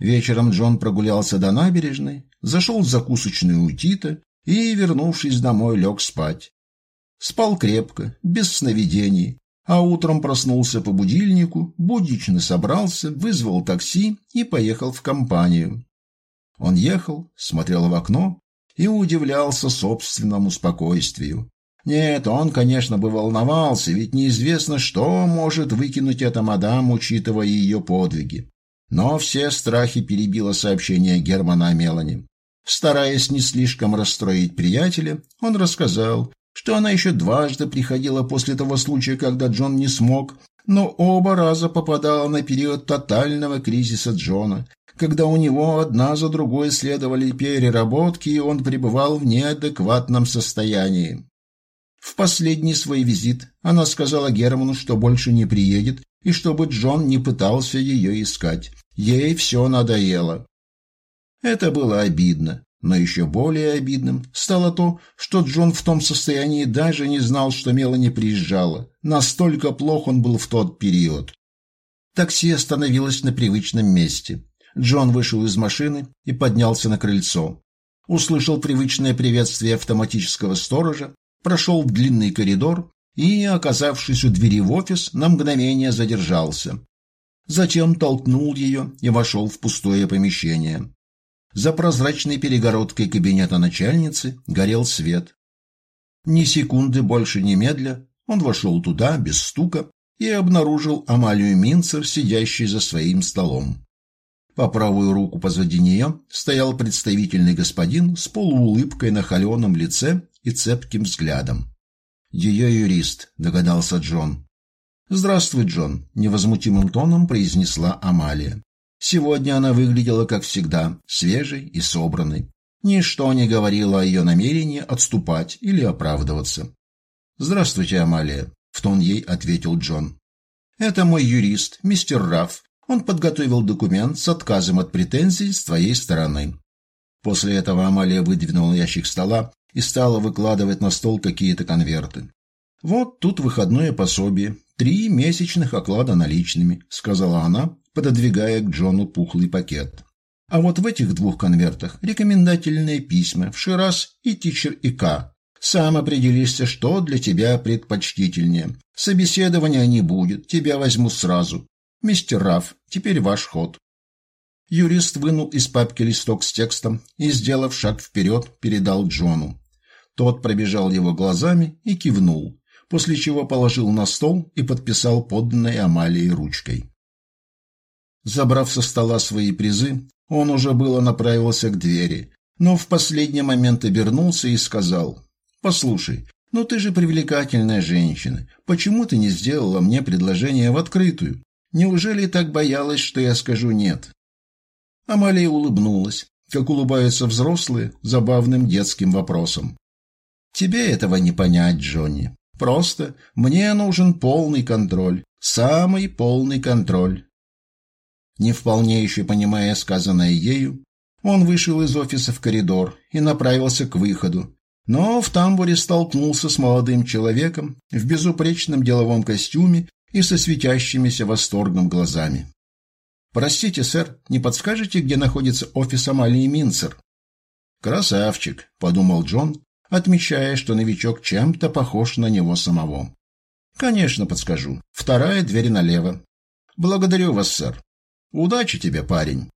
Вечером Джон прогулялся до набережной, зашел в закусочную у Тита и, вернувшись домой, лег спать. Спал крепко, без сновидений, а утром проснулся по будильнику, буднично собрался, вызвал такси и поехал в компанию. Он ехал, смотрел в окно и удивлялся собственному спокойствию. Нет, он, конечно, бы волновался, ведь неизвестно, что может выкинуть эта мадам, учитывая ее подвиги. Но все страхи перебило сообщение Германа о Мелани. Стараясь не слишком расстроить приятеля, он рассказал, что она еще дважды приходила после того случая, когда Джон не смог, но оба раза попадала на период тотального кризиса Джона, когда у него одна за другой следовали переработки, и он пребывал в неадекватном состоянии. В последний свой визит она сказала Герману, что больше не приедет, и чтобы Джон не пытался ее искать. Ей все надоело. Это было обидно, но еще более обидным стало то, что Джон в том состоянии даже не знал, что Мелани приезжала. Настолько плох он был в тот период. Такси остановилось на привычном месте. Джон вышел из машины и поднялся на крыльцо. Услышал привычное приветствие автоматического сторожа, прошел в длинный коридор и, оказавшись у двери в офис, на мгновение задержался. Затем толкнул ее и вошел в пустое помещение. За прозрачной перегородкой кабинета начальницы горел свет. Ни секунды больше немедля он вошел туда без стука и обнаружил Амалию Минцер, сидящей за своим столом. По правую руку позади нее стоял представительный господин с полуулыбкой на холеном лице и цепким взглядом. «Ее юрист», — догадался Джон. «Здравствуй, Джон», — невозмутимым тоном произнесла Амалия. Сегодня она выглядела, как всегда, свежей и собранной. Ничто не говорило о ее намерении отступать или оправдываться. «Здравствуйте, Амалия», — в тон ей ответил Джон. «Это мой юрист, мистер Рафф. Он подготовил документ с отказом от претензий с твоей стороны». После этого Амалия выдвинула ящик стола и стала выкладывать на стол какие-то конверты. «Вот тут выходное пособие, три месячных оклада наличными», — сказала она, пододвигая к Джону пухлый пакет. А вот в этих двух конвертах рекомендательные письма в Шираз и Тичер и К. Сам определишься, что для тебя предпочтительнее. Собеседования не будет, тебя возьму сразу. Мистер Раф, теперь ваш ход. Юрист вынул из папки листок с текстом и, сделав шаг вперед, передал Джону. Тот пробежал его глазами и кивнул, после чего положил на стол и подписал подданной Амалией ручкой. Забрав со стола свои призы, он уже было направился к двери, но в последний момент обернулся и сказал, «Послушай, ну ты же привлекательная женщина, почему ты не сделала мне предложение в открытую? Неужели так боялась, что я скажу «нет»?» Амалия улыбнулась, как улыбаются взрослые, забавным детским вопросом. «Тебе этого не понять, Джонни. Просто мне нужен полный контроль, самый полный контроль. Не вполне еще понимая сказанное ею, он вышел из офиса в коридор и направился к выходу, но в тамбуре столкнулся с молодым человеком в безупречном деловом костюме и со светящимися восторгом глазами. «Простите, сэр, не подскажете, где находится офис Амалии Минцер?» «Красавчик», — подумал Джон, отмечая, что новичок чем-то похож на него самого. «Конечно, подскажу. Вторая дверь налево». «Благодарю вас, сэр». Удачи тебе, парень.